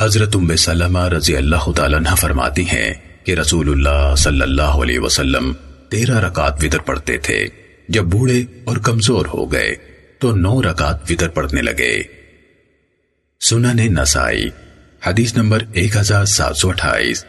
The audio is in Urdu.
حضرت ام سلمہ رضی اللہ تعالیٰ عنہ فرماتی ہیں کہ رسول اللہ صلی اللہ علیہ وسلم تیرہ رکعت وطر پڑھتے تھے۔ جب بوڑھے اور کمزور ہو گئے تو نو رکعت وطر پڑھنے لگے۔ سنن نسائی، حدیث نمبر ایک ہزار سات سو اٹھائیس۔